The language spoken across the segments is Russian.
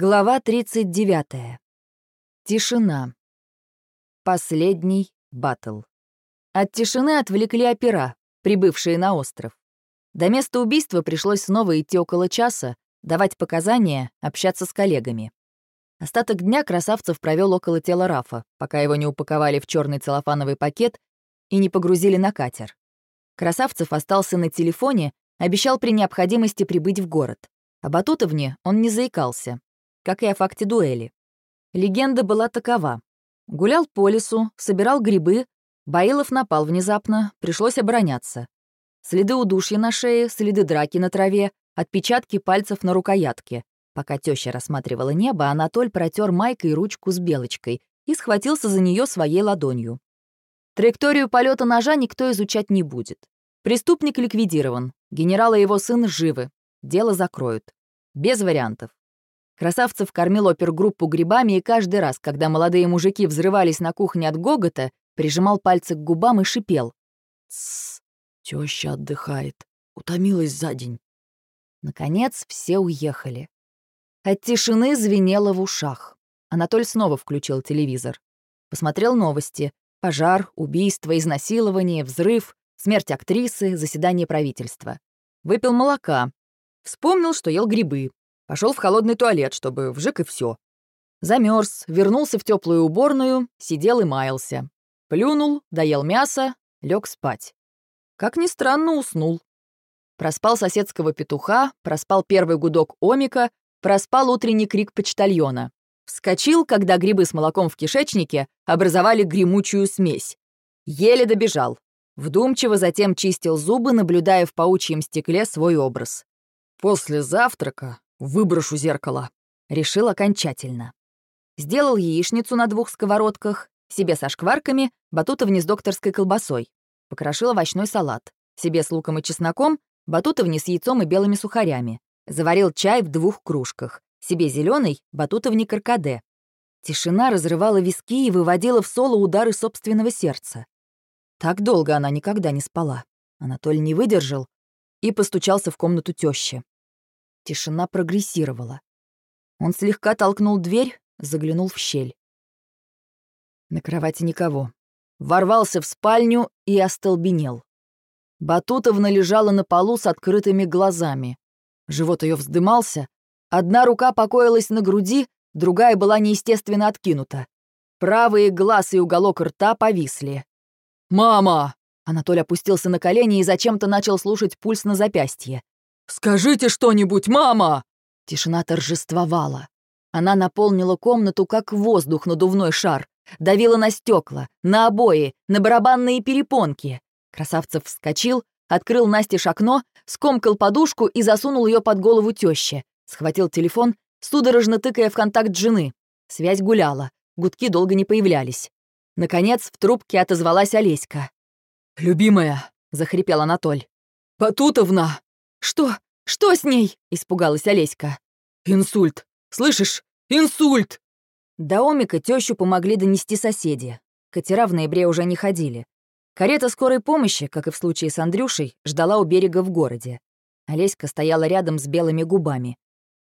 Глава 39. Тишина. Последний батл. От тишины отвлекли опера, прибывшие на остров. До места убийства пришлось снова идти около часа, давать показания, общаться с коллегами. Остаток дня Красавцев провел около тела Рафа, пока его не упаковали в черный целлофановый пакет и не погрузили на катер. Красавцев остался на телефоне, обещал при необходимости прибыть в город. Об Батутовне он не заикался, как и о факте дуэли. Легенда была такова. Гулял по лесу, собирал грибы, Баилов напал внезапно, пришлось обороняться. Следы удушья на шее, следы драки на траве, отпечатки пальцев на рукоятке. Пока теща рассматривала небо, Анатоль протер майкой ручку с белочкой и схватился за нее своей ладонью. Траекторию полета ножа никто изучать не будет. Преступник ликвидирован, генерал и его сын живы, дело закроют. Без вариантов. Красавцев кормил опергруппу грибами, и каждый раз, когда молодые мужики взрывались на кухне от гогота, прижимал пальцы к губам и шипел. «Тссс, теща отдыхает, утомилась за день». Наконец все уехали. От тишины звенело в ушах. Анатоль снова включил телевизор. Посмотрел новости. Пожар, убийство, изнасилование, взрыв, смерть актрисы, заседание правительства. Выпил молока. Вспомнил, что ел грибы. Пошел в холодный туалет, чтобы вжик и все. Замерз, вернулся в теплую уборную, сидел и маялся. Плюнул, доел мясо, лег спать. Как ни странно, уснул. Проспал соседского петуха, проспал первый гудок омика, проспал утренний крик почтальона. Вскочил, когда грибы с молоком в кишечнике образовали гремучую смесь. Еле добежал. Вдумчиво затем чистил зубы, наблюдая в паучьем стекле свой образ. После завтрака Выброшу зеркало. Решил окончательно. Сделал яичницу на двух сковородках, себе со шкварками, батутовни с докторской колбасой. Покрошил овощной салат. Себе с луком и чесноком, батутовни с яйцом и белыми сухарями. Заварил чай в двух кружках. Себе зеленый, батутовни каркаде. Тишина разрывала виски и выводила в соло удары собственного сердца. Так долго она никогда не спала. Анатоль не выдержал и постучался в комнату тещи. Тишина прогрессировала. Он слегка толкнул дверь, заглянул в щель. На кровати никого. Ворвался в спальню и остолбенел. Батутовна лежала на полу с открытыми глазами. Живот ее вздымался, одна рука покоилась на груди, другая была неестественно откинута. Правый глаз и уголок рта повисли. «Мама!» Анатолий опустился на колени и зачем-то начал слушать пульс на запястье. «Скажите что-нибудь, мама!» Тишина торжествовала. Она наполнила комнату, как воздух надувной шар, давила на стекла, на обои, на барабанные перепонки. Красавцев вскочил, открыл Настеж окно, скомкал подушку и засунул ее под голову тещи. Схватил телефон, судорожно тыкая в контакт жены. Связь гуляла, гудки долго не появлялись. Наконец в трубке отозвалась Олеська. «Любимая», — захрипел Анатоль. «Батутовна!» «Что? Что с ней?» — испугалась Олеська. «Инсульт! Слышишь? Инсульт!» До Омика тещу помогли донести соседи. Катера в ноябре уже не ходили. Карета скорой помощи, как и в случае с Андрюшей, ждала у берега в городе. Олеська стояла рядом с белыми губами.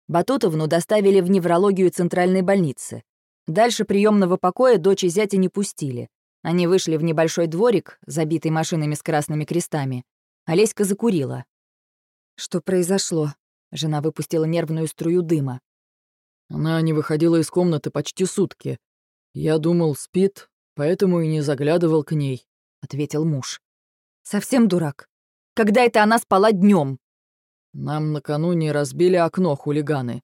Батутовну доставили в неврологию центральной больницы. Дальше приемного покоя дочь и зятя не пустили. Они вышли в небольшой дворик, забитый машинами с красными крестами. Олеська закурила. Что произошло? Жена выпустила нервную струю дыма. Она не выходила из комнаты почти сутки. Я думал, спит, поэтому и не заглядывал к ней, ответил муж. Совсем дурак. Когда это она спала днем? Нам накануне разбили окно хулиганы.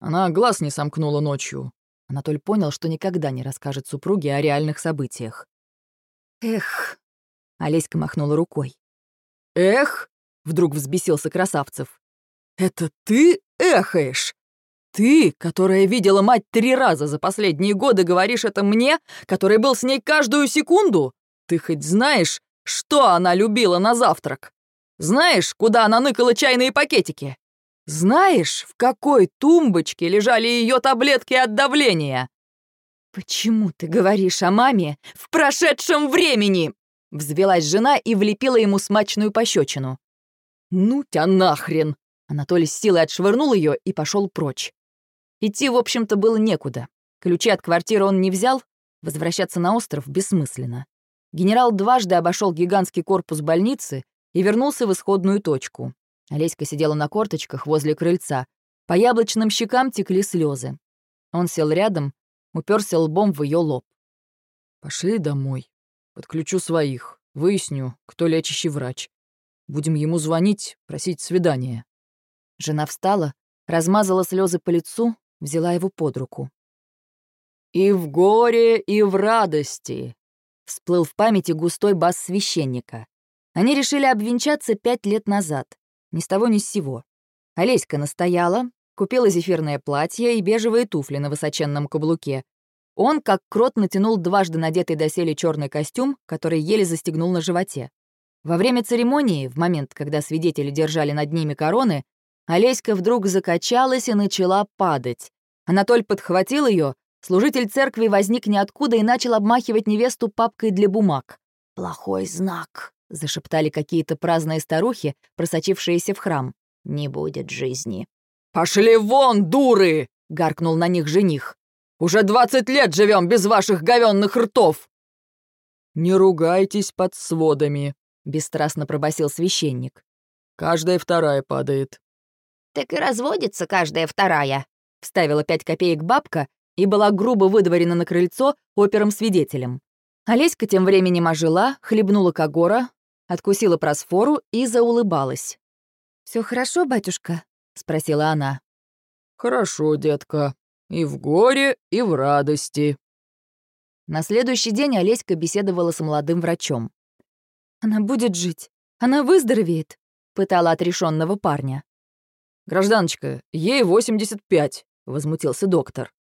Она глаз не сомкнула ночью. Анатоль понял, что никогда не расскажет супруге о реальных событиях. Эх, Олеська махнула рукой. Эх, Вдруг взбесился Красавцев. «Это ты эхаешь? Ты, которая видела мать три раза за последние годы, говоришь это мне, который был с ней каждую секунду? Ты хоть знаешь, что она любила на завтрак? Знаешь, куда она ныкала чайные пакетики? Знаешь, в какой тумбочке лежали ее таблетки от давления?» «Почему ты говоришь о маме в прошедшем времени?» Взвелась жена и влепила ему смачную пощечину. «Ну тебя нахрен!» Анатолий с силой отшвырнул ее и пошел прочь. Идти, в общем-то, было некуда. Ключи от квартиры он не взял, возвращаться на остров бессмысленно. Генерал дважды обошел гигантский корпус больницы и вернулся в исходную точку. Олеська сидела на корточках возле крыльца. По яблочным щекам текли слезы. Он сел рядом, уперся лбом в ее лоб. «Пошли домой. Подключу своих. Выясню, кто лечащий врач. Будем ему звонить, просить свидания». Жена встала, размазала слезы по лицу, взяла его под руку. «И в горе, и в радости», — всплыл в памяти густой бас священника. Они решили обвенчаться пять лет назад. Ни с того ни с сего. Олеська настояла, купила зефирное платье и бежевые туфли на высоченном каблуке. Он, как крот, натянул дважды надетый доселе черный костюм, который еле застегнул на животе. Во время церемонии, в момент, когда свидетели держали над ними короны, Олеська вдруг закачалась и начала падать. Анатоль подхватил ее, служитель церкви возник ниоткуда и начал обмахивать невесту папкой для бумаг. «Плохой знак», — зашептали какие-то праздные старухи, просочившиеся в храм. «Не будет жизни». «Пошли вон, дуры!» — гаркнул на них жених. «Уже двадцать лет живем без ваших говенных ртов!» «Не ругайтесь под сводами», — бесстрастно пробасил священник. «Каждая вторая падает». «Так и разводится каждая вторая», — вставила пять копеек бабка и была грубо выдворена на крыльцо опером-свидетелем. Олеська тем временем ожила, хлебнула когора, откусила просфору и заулыбалась. Все хорошо, батюшка?» — спросила она. «Хорошо, детка. И в горе, и в радости». На следующий день Олеська беседовала с молодым врачом. «Она будет жить. Она выздоровеет», — пытала отрешенного парня. «Гражданочка, ей 85», — возмутился доктор.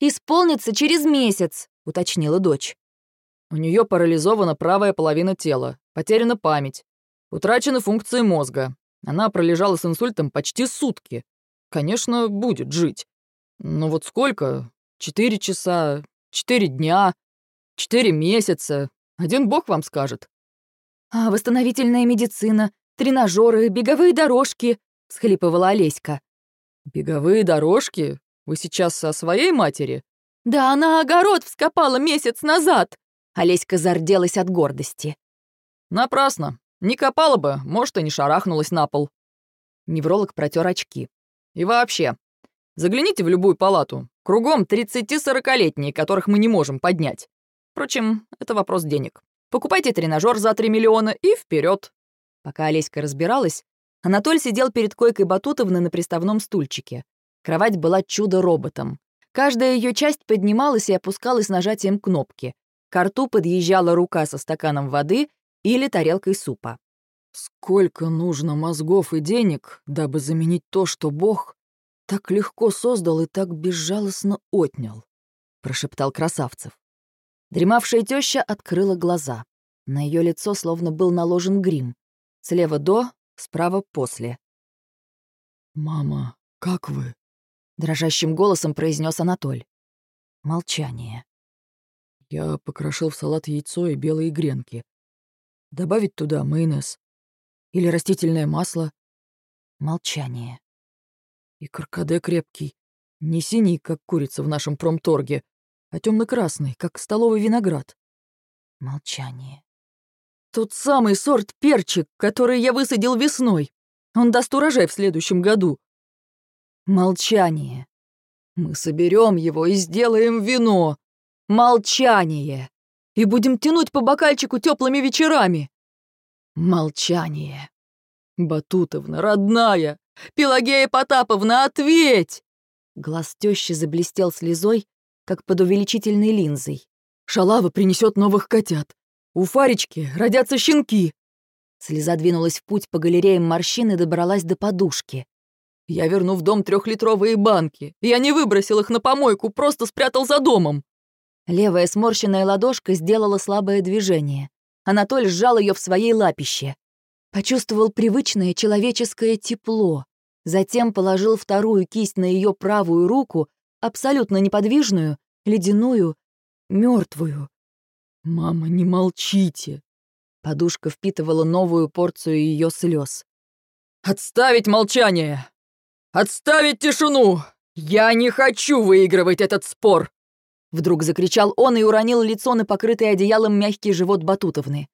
«Исполнится через месяц», — уточнила дочь. У нее парализована правая половина тела, потеряна память, утрачены функции мозга. Она пролежала с инсультом почти сутки. Конечно, будет жить. Но вот сколько? Четыре часа, четыре дня, четыре месяца. Один бог вам скажет. «А восстановительная медицина, тренажеры, беговые дорожки», — схлипывала Олеська. «Беговые дорожки? Вы сейчас о своей матери?» «Да она огород вскопала месяц назад!» Олеська зарделась от гордости. «Напрасно. Не копала бы, может, и не шарахнулась на пол». Невролог протер очки. «И вообще, загляните в любую палату. Кругом 30-40-летние, которых мы не можем поднять. Впрочем, это вопрос денег. Покупайте тренажер за 3 миллиона и вперед. Пока Олеська разбиралась, Анатоль сидел перед койкой Батутовны на приставном стульчике. Кровать была чудо-роботом. Каждая ее часть поднималась и опускалась нажатием кнопки. К рту подъезжала рука со стаканом воды или тарелкой супа. «Сколько нужно мозгов и денег, дабы заменить то, что Бог так легко создал и так безжалостно отнял», — прошептал Красавцев. Дремавшая теща открыла глаза. На ее лицо словно был наложен грим. Слева до, справа после. «Мама, как вы?» — дрожащим голосом произнес Анатоль. Молчание. Я покрошил в салат яйцо и белые гренки. Добавить туда майонез. Или растительное масло. Молчание. И каркаде крепкий. Не синий, как курица в нашем промторге, а темно красный как столовый виноград. Молчание. Тот самый сорт перчик, который я высадил весной. Он даст урожай в следующем году. Молчание. Мы соберем его и сделаем вино. Молчание. И будем тянуть по бокальчику теплыми вечерами. Молчание. Батутовна, родная, Пелагея Потаповна, ответь! Глаз тещи заблестел слезой, как под увеличительной линзой. Шалава принесет новых котят. У Фаречки родятся щенки. Слеза двинулась в путь по галереям морщин и добралась до подушки. Я верну в дом трехлитровые банки. Я не выбросил их на помойку, просто спрятал за домом. Левая сморщенная ладошка сделала слабое движение. Анатоль сжал ее в своей лапище. Почувствовал привычное человеческое тепло. Затем положил вторую кисть на ее правую руку, абсолютно неподвижную, ледяную, мертвую. «Мама, не молчите!» Подушка впитывала новую порцию ее слез. «Отставить молчание! Отставить тишину! «Я не хочу выигрывать этот спор!» Вдруг закричал он и уронил лицо на покрытый одеялом мягкий живот Батутовны.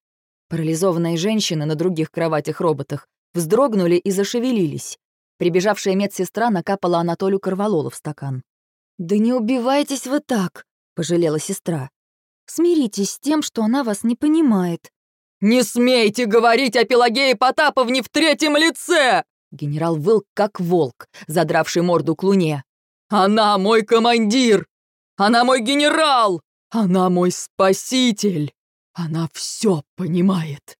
Парализованные женщины на других кроватях-роботах вздрогнули и зашевелились. Прибежавшая медсестра накапала Анатолию Корвалола в стакан. «Да не убивайтесь вы так», — пожалела сестра. «Смиритесь с тем, что она вас не понимает». «Не смейте говорить о Пелагее Потаповне в третьем лице!» Генерал выл как волк, задравший морду к луне. «Она мой командир! Она мой генерал! Она мой спаситель! Она все понимает!»